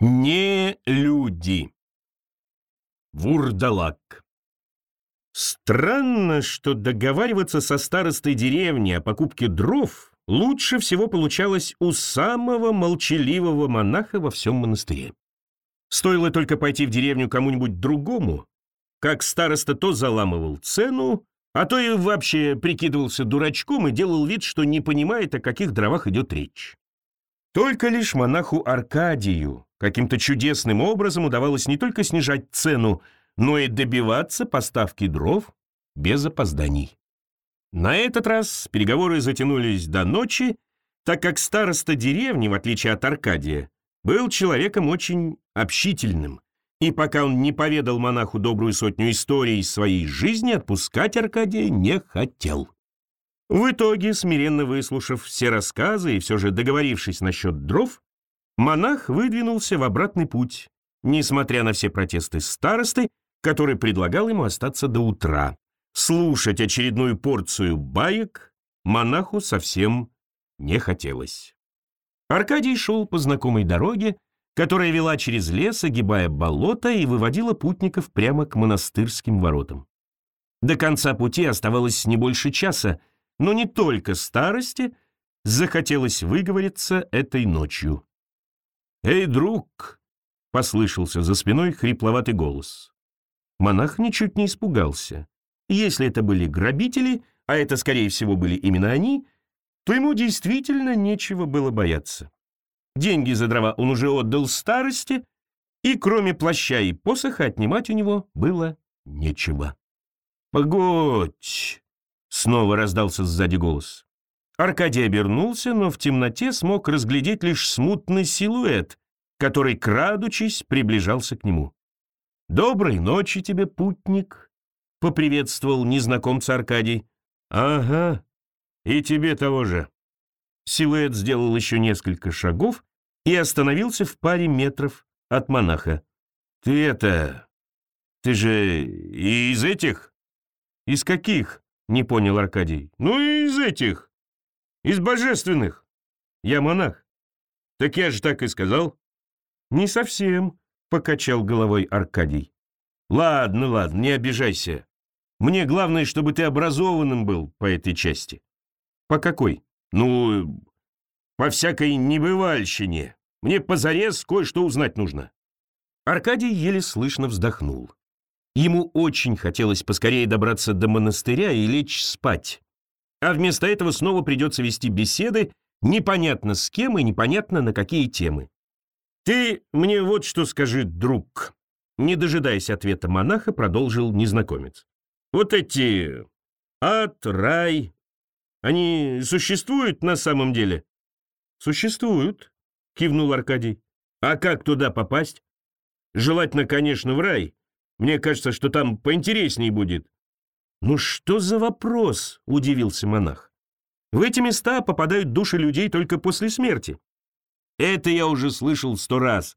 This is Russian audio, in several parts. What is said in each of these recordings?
Не люди. Вурдалак. Странно, что договариваться со старостой деревни о покупке дров лучше всего получалось у самого молчаливого монаха во всем монастыре. Стоило только пойти в деревню кому-нибудь другому, как староста то заламывал цену, а то и вообще прикидывался дурачком и делал вид, что не понимает, о каких дровах идет речь. Только лишь монаху Аркадию каким-то чудесным образом удавалось не только снижать цену, но и добиваться поставки дров без опозданий. На этот раз переговоры затянулись до ночи, так как староста деревни, в отличие от Аркадия, был человеком очень общительным, и пока он не поведал монаху добрую сотню историй из своей жизни, отпускать Аркадия не хотел. В итоге, смиренно выслушав все рассказы и все же договорившись насчет дров, монах выдвинулся в обратный путь, несмотря на все протесты старосты, который предлагал ему остаться до утра. Слушать очередную порцию баек монаху совсем не хотелось. Аркадий шел по знакомой дороге, которая вела через лес, огибая болото и выводила путников прямо к монастырским воротам. До конца пути оставалось не больше часа, но не только старости захотелось выговориться этой ночью. «Эй, друг!» — послышался за спиной хрипловатый голос. Монах ничуть не испугался. Если это были грабители, а это, скорее всего, были именно они, то ему действительно нечего было бояться. Деньги за дрова он уже отдал старости, и кроме плаща и посоха отнимать у него было нечего. «Погодь!» — снова раздался сзади голос. Аркадий обернулся, но в темноте смог разглядеть лишь смутный силуэт, который, крадучись, приближался к нему. «Доброй ночи тебе, путник!» — поприветствовал незнакомца Аркадий. «Ага, и тебе того же». Силуэт сделал еще несколько шагов и остановился в паре метров от монаха. «Ты это... Ты же из этих?» «Из каких?» — не понял Аркадий. «Ну, из этих. Из божественных. Я монах». «Так я же так и сказал». «Не совсем», — покачал головой Аркадий. «Ладно, ладно, не обижайся. Мне главное, чтобы ты образованным был по этой части». «По какой?» «Ну, по всякой небывальщине. Мне позарез кое-что узнать нужно». Аркадий еле слышно вздохнул. Ему очень хотелось поскорее добраться до монастыря и лечь спать. А вместо этого снова придется вести беседы, непонятно с кем и непонятно на какие темы. «Ты мне вот что скажи, друг», — не дожидаясь ответа монаха, продолжил незнакомец. «Вот эти ад, рай, они существуют на самом деле?» «Существуют», — кивнул Аркадий. «А как туда попасть?» «Желательно, конечно, в рай. Мне кажется, что там поинтересней будет». «Ну что за вопрос?» — удивился монах. «В эти места попадают души людей только после смерти. Это я уже слышал сто раз.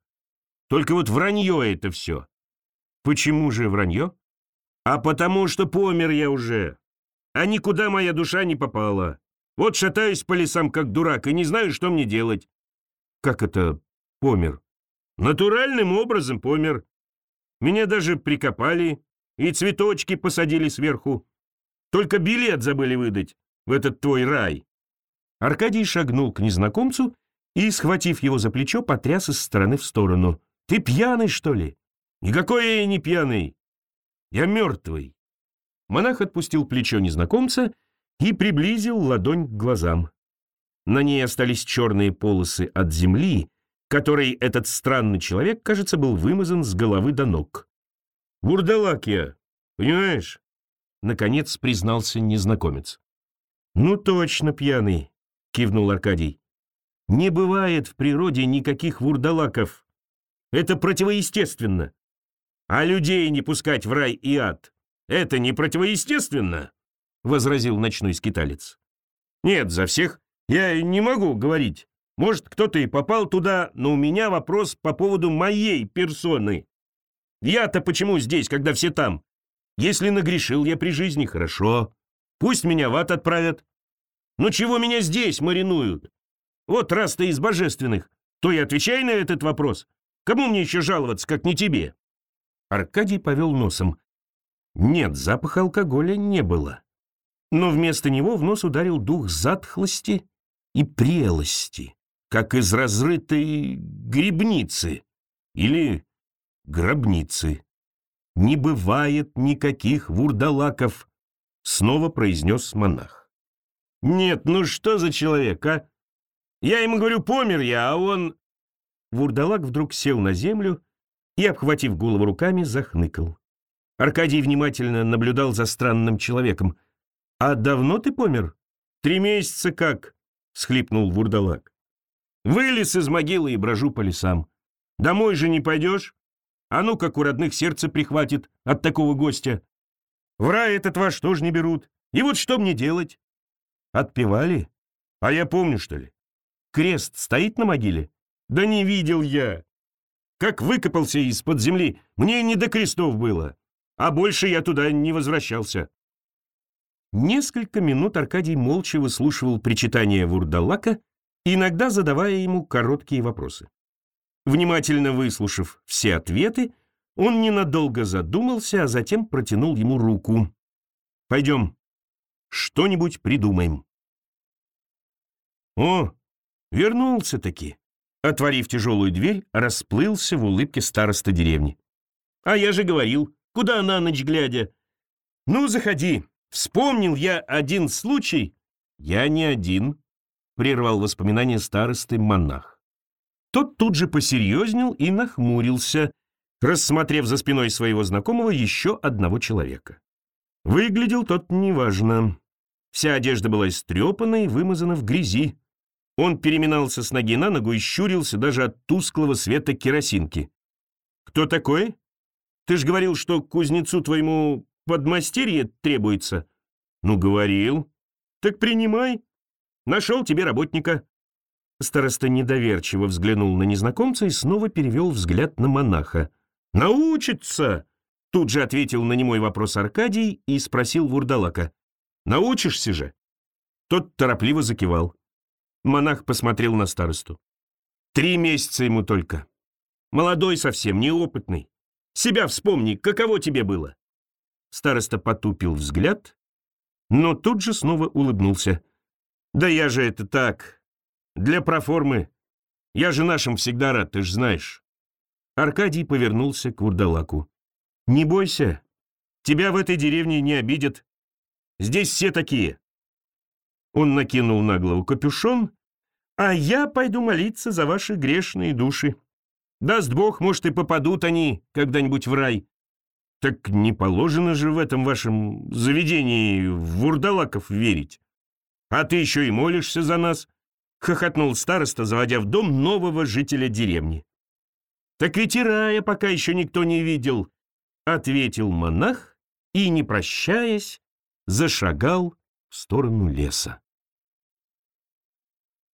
Только вот вранье это все. Почему же вранье? А потому что помер я уже. А никуда моя душа не попала. Вот шатаюсь по лесам, как дурак, и не знаю, что мне делать. Как это помер? Натуральным образом помер. Меня даже прикопали и цветочки посадили сверху. Только билет забыли выдать в этот твой рай. Аркадий шагнул к незнакомцу и, схватив его за плечо, потряс из стороны в сторону. «Ты пьяный, что ли?» «Никакой я не пьяный. Я мертвый». Монах отпустил плечо незнакомца и приблизил ладонь к глазам. На ней остались черные полосы от земли, которой этот странный человек, кажется, был вымазан с головы до ног. «Вурдалак я, понимаешь?» Наконец признался незнакомец. «Ну точно пьяный», — кивнул Аркадий. Не бывает в природе никаких вурдалаков. Это противоестественно. А людей не пускать в рай и ад — это не противоестественно, — возразил ночной скиталец. Нет, за всех я не могу говорить. Может, кто-то и попал туда, но у меня вопрос по поводу моей персоны. Я-то почему здесь, когда все там? Если нагрешил я при жизни, хорошо. Пусть меня в ад отправят. Но чего меня здесь маринуют? Вот раз ты из божественных, то и отвечай на этот вопрос. Кому мне еще жаловаться, как не тебе?» Аркадий повел носом. Нет, запаха алкоголя не было. Но вместо него в нос ударил дух затхлости и прелости, как из разрытой грибницы или гробницы. «Не бывает никаких вурдалаков», — снова произнес монах. «Нет, ну что за человек, а? Я ему говорю, помер я, а он...» Вурдалак вдруг сел на землю и, обхватив голову руками, захныкал. Аркадий внимательно наблюдал за странным человеком. «А давно ты помер?» «Три месяца как?» — схлипнул вурдалак. «Вылез из могилы и брожу по лесам. Домой же не пойдешь? А ну, как у родных сердце прихватит от такого гостя. В рай этот ваш тоже не берут. И вот что мне делать?» «Отпевали? А я помню, что ли? Крест стоит на могиле?» «Да не видел я. Как выкопался из-под земли, мне не до крестов было а больше я туда не возвращался. Несколько минут Аркадий молча выслушивал причитания Вурдалака, иногда задавая ему короткие вопросы. Внимательно выслушав все ответы, он ненадолго задумался, а затем протянул ему руку. «Пойдем, что-нибудь придумаем». «О, вернулся-таки!» Отворив тяжелую дверь, расплылся в улыбке староста деревни. «А я же говорил, Куда на ночь глядя? Ну, заходи. Вспомнил я один случай. Я не один, прервал воспоминания старосты монах. Тот тут же посерьезнел и нахмурился, рассмотрев за спиной своего знакомого еще одного человека. Выглядел тот неважно. Вся одежда была истрепана и вымазана в грязи. Он переминался с ноги на ногу и щурился даже от тусклого света керосинки. «Кто такой?» Ты ж говорил, что кузнецу твоему подмастерье требуется. Ну, говорил. Так принимай. Нашел тебе работника. Староста недоверчиво взглянул на незнакомца и снова перевел взгляд на монаха. «Научится!» Тут же ответил на немой вопрос Аркадий и спросил Вурдалака. «Научишься же?» Тот торопливо закивал. Монах посмотрел на старосту. «Три месяца ему только. Молодой совсем, неопытный. Себя вспомни, каково тебе было?» Староста потупил взгляд, но тут же снова улыбнулся. «Да я же это так, для проформы. Я же нашим всегда рад, ты ж знаешь». Аркадий повернулся к вурдалаку. «Не бойся, тебя в этой деревне не обидят. Здесь все такие». Он накинул на голову капюшон, «А я пойду молиться за ваши грешные души». Даст Бог, может, и попадут они когда-нибудь в рай. Так не положено же в этом вашем заведении в вурдалаков верить. А ты еще и молишься за нас, — хохотнул староста, заводя в дом нового жителя деревни. Так ведь и рая пока еще никто не видел, — ответил монах и, не прощаясь, зашагал в сторону леса.